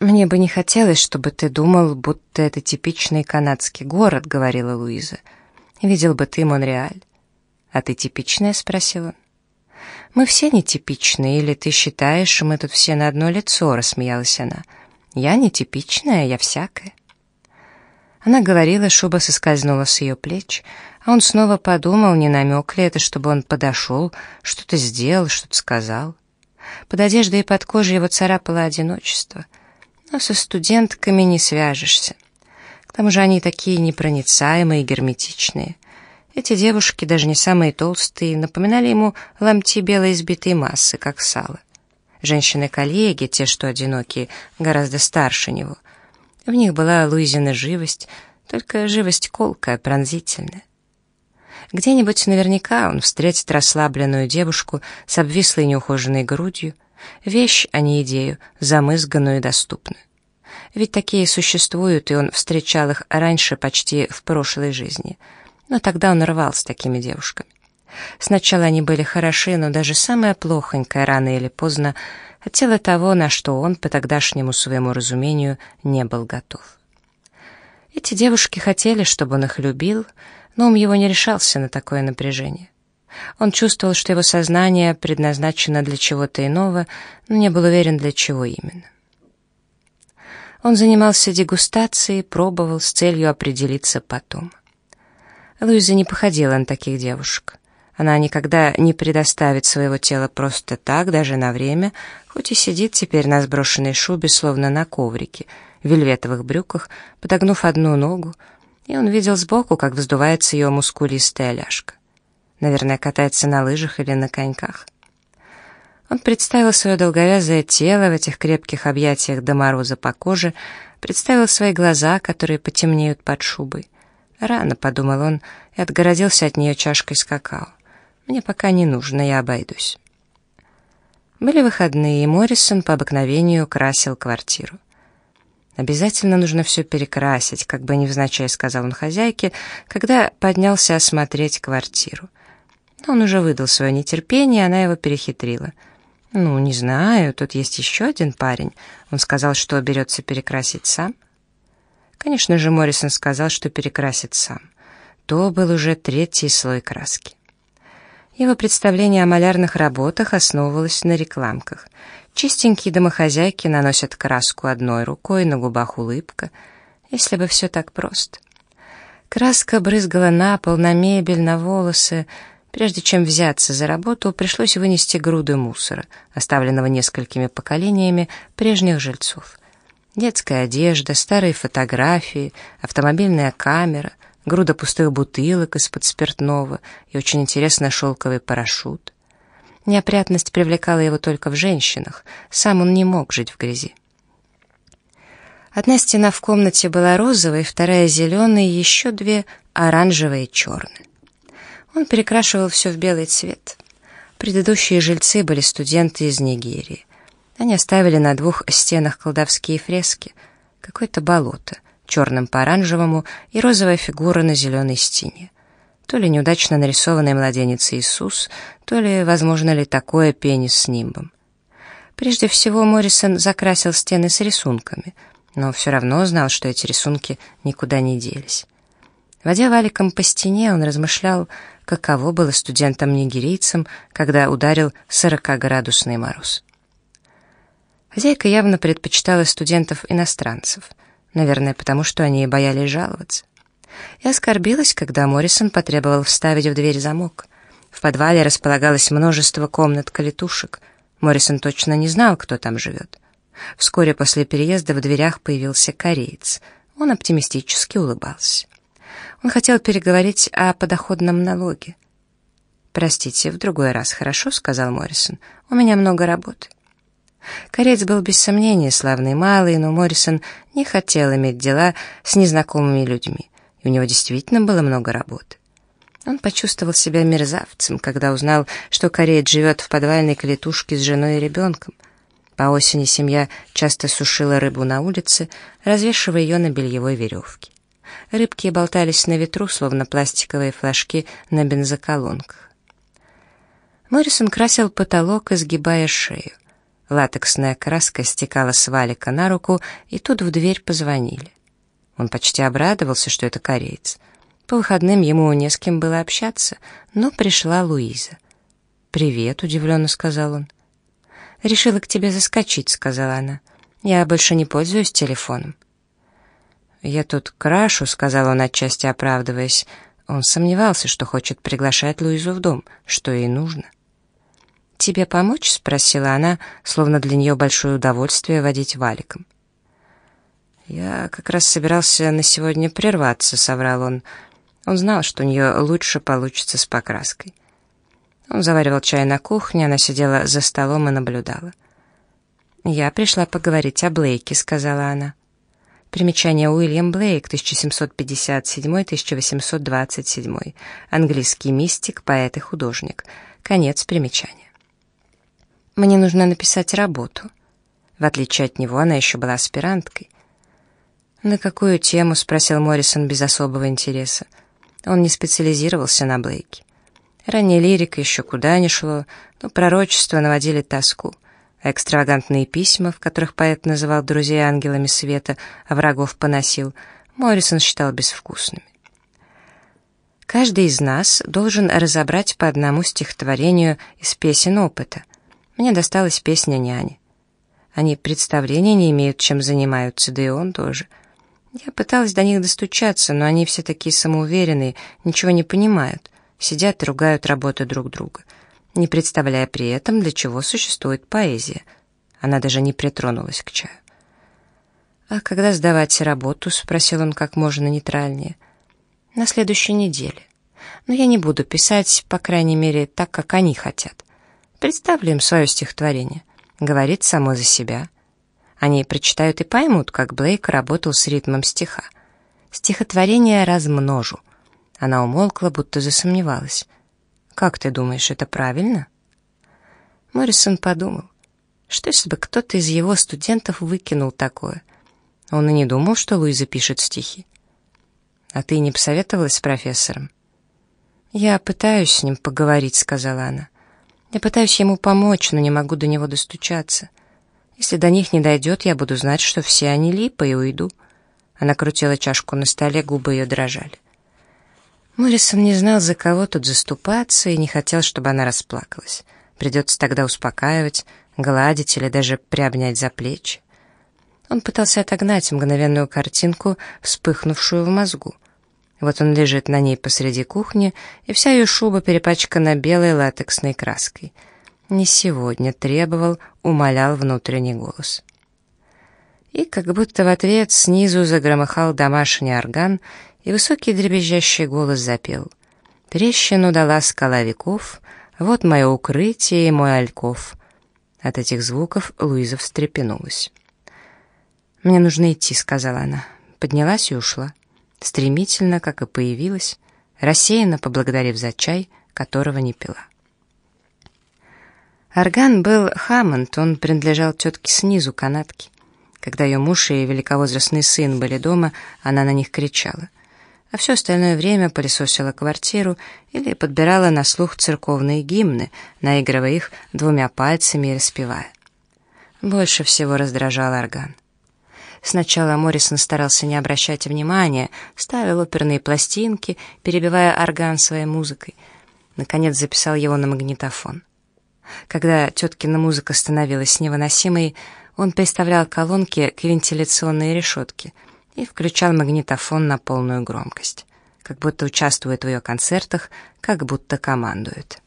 «Мне бы не хотелось, чтобы ты думал, будто это типичный канадский город», — говорила Луиза. «Видел бы ты Монреаль». «А ты типичная?» — спросил он. «Мы все нетипичные, или ты считаешь, мы тут все на одно лицо?» — рассмеялась она. «Я нетипичная, я всякая». Она говорила, шуба соскользнула с ее плеч, а он снова подумал, не намек ли это, чтобы он подошел, что-то сделал, что-то сказал. Под одеждой и под кожей его царапало одиночество. Но со студентками не свяжешься. К тому же они такие непроницаемые и герметичные. Эти девушки, даже не самые толстые, напоминали ему ломти белой избитой массы, как сало. Женщины-коллеги, те, что одинокие, гораздо старше него. В них была Луизина живость, только живость колкая, пронзительная. Где-нибудь наверняка он встретит расслабленную девушку с обвислой неухоженной грудью, вещь, а не идею, замызганную и доступную. Ведь такие существуют, и он встречал их раньше почти в прошлой жизни. Но тогда он рвал с такими девушками. Сначала они были хороши, но даже самая плохонькая рано или поздно хотела того, на что он, по тогдашнему своему разумению, не был готов. Эти девушки хотели, чтобы он их любил, но ум его не решался на такое напряжение. Он чувствовал, что его сознание предназначено для чего-то иного, но не был уверен, для чего именно. Он занимался дегустацией, пробовал с целью определиться потом. Луиза не походила на таких девушек. Она никогда не предоставит своего тела просто так, даже на время, хоть и сидит теперь на сброшенной шубе, словно на коврике, в вельветовых брюках, подогнув одну ногу, и он видел сбоку, как вздувается ее мускулистая ляжка. Наверное, катается на лыжах или на коньках. Он представил свое долговязое тело в этих крепких объятиях до мороза по коже, представил свои глаза, которые потемнеют под шубой. Рано, подумал он, и отгородился от нее чашкой с какао. Мне пока не нужно, я обойдусь. Были выходные, и Моррисон по обыкновению красил квартиру. «Обязательно нужно все перекрасить», как бы невзначай сказал он хозяйке, когда поднялся осмотреть квартиру. Но он уже выдал свое нетерпение, она его перехитрила. «Ну, не знаю, тут есть еще один парень. Он сказал, что берется перекрасить сам». Конечно же, Моррисон сказал, что перекрасит сам. То был уже третий слой краски. Его представление о малярных работах основывалось на рекламках — Чистенькие домохозяйки наносят краску одной рукой, на губах улыбка. Если бы все так просто. Краска брызгала на пол, на мебель, на волосы. Прежде чем взяться за работу, пришлось вынести груды мусора, оставленного несколькими поколениями прежних жильцов. Детская одежда, старые фотографии, автомобильная камера, груда пустых бутылок из-под спиртного и очень интересный шелковый парашют — Неопрятность привлекала его только в женщинах, сам он не мог жить в грязи. Одна стена в комнате была розовой, вторая зеленой, еще две оранжевые и черные. Он перекрашивал все в белый цвет. Предыдущие жильцы были студенты из Нигерии. Они оставили на двух стенах колдовские фрески. Какое-то болото, черным по оранжевому и розовая фигура на зеленой стене. То ли неудачно нарисованный младенец Иисус, то ли, возможно ли, такое пенис с нимбом. Прежде всего, Моррисон закрасил стены с рисунками, но все равно знал, что эти рисунки никуда не делись. Водя валиком по стене, он размышлял, каково было студентам-нигерийцам, когда ударил сорокаградусный мороз. Хозяйка явно предпочитала студентов-иностранцев, наверное, потому что они боялись жаловаться и оскорбилась, когда Моррисон потребовал вставить в дверь замок. В подвале располагалось множество комнат-калитушек. Моррисон точно не знал, кто там живет. Вскоре после переезда в дверях появился кореец. Он оптимистически улыбался. Он хотел переговорить о подоходном налоге. «Простите, в другой раз, хорошо?» — сказал Моррисон. «У меня много работы». Кореец был без сомнения славный малый, но Моррисон не хотел иметь дела с незнакомыми людьми и у него действительно было много работы. Он почувствовал себя мерзавцем, когда узнал, что кореец живет в подвальной клетушке с женой и ребенком. По осени семья часто сушила рыбу на улице, развешивая ее на бельевой веревке. Рыбки болтались на ветру, словно пластиковые флажки на бензоколонках. Моррисон красил потолок, изгибая шею. Латексная краска стекала с валика на руку, и тут в дверь позвонили. Он почти обрадовался, что это кореец. По выходным ему не с кем было общаться, но пришла Луиза. «Привет», — удивленно сказал он. «Решила к тебе заскочить», — сказала она. «Я больше не пользуюсь телефоном». «Я тут крашу», — сказал он, отчасти оправдываясь. Он сомневался, что хочет приглашать Луизу в дом, что ей нужно. «Тебе помочь?» — спросила она, словно для нее большое удовольствие водить валиком. «Я как раз собирался на сегодня прерваться», — соврал он. Он знал, что у нее лучше получится с покраской. Он заваривал чай на кухне, она сидела за столом и наблюдала. «Я пришла поговорить о Блейке», — сказала она. Примечание Уильям Блейк, 1757-1827, английский мистик, поэт и художник. Конец примечания. Мне нужно написать работу. В отличие от него, она еще была аспиранткой. «На какую тему?» — спросил Моррисон без особого интереса. Он не специализировался на Блейке. Ранняя лирика еще куда ни шло, но пророчества наводили тоску, экстравагантные письма, в которых поэт называл друзей ангелами света, а врагов поносил, Моррисон считал безвкусными. Каждый из нас должен разобрать по одному стихотворению из песен опыта, мне досталась песня няни. Они представления не имеют, чем занимаются, да и он тоже. Я пыталась до них достучаться, но они все такие самоуверенные, ничего не понимают, сидят и ругают работу друг друга, не представляя при этом, для чего существует поэзия. Она даже не притронулась к чаю. «А когда сдавать работу?» — спросил он как можно нейтральнее. «На следующей неделе. Но я не буду писать, по крайней мере, так, как они хотят. Представлю им свое стихотворение. Говорит само за себя. Они прочитают и поймут, как Блейк работал с ритмом стиха. Стихотворение размножу. Она умолкла, будто засомневалась. «Как ты думаешь, это правильно?» Моррисон подумал, что если бы кто-то из его студентов выкинул такое? Он и не думал, что Луиза пишет стихи. «А ты не посоветовалась с профессором?» «Я пытаюсь с ним поговорить», — сказала она. Я пытаюсь ему помочь, но не могу до него достучаться. Если до них не дойдет, я буду знать, что все они липы, и уйду. Она крутила чашку на столе, губы ее дрожали. Моррисон не знал, за кого тут заступаться, и не хотел, чтобы она расплакалась. Придется тогда успокаивать, гладить или даже приобнять за плечи. Он пытался отогнать мгновенную картинку, вспыхнувшую в мозгу. Вот он лежит на ней посреди кухни, и вся ее шуба перепачкана белой латексной краской. Не сегодня требовал, умолял внутренний голос. И как будто в ответ снизу загромыхал домашний орган, и высокий дребезжащий голос запел. «Трещину дала скала веков, вот мое укрытие и мой альков». От этих звуков Луиза встрепенулась. «Мне нужно идти», — сказала она. Поднялась и ушла стремительно, как и появилась, рассеянно поблагодарив за чай, которого не пила. Орган был Хаммонд, он принадлежал тетке снизу, канатки. Когда ее муж и великовозрастный сын были дома, она на них кричала. А все остальное время пылесосила квартиру или подбирала на слух церковные гимны, наигрывая их двумя пальцами и распевая. Больше всего раздражал орган. Сначала Моррисон старался не обращать внимания, ставил оперные пластинки, перебивая орган своей музыкой. Наконец записал его на магнитофон. Когда теткина музыка становилась невыносимой, он приставлял колонки к вентиляционной решетке и включал магнитофон на полную громкость, как будто участвует в ее концертах, как будто командует.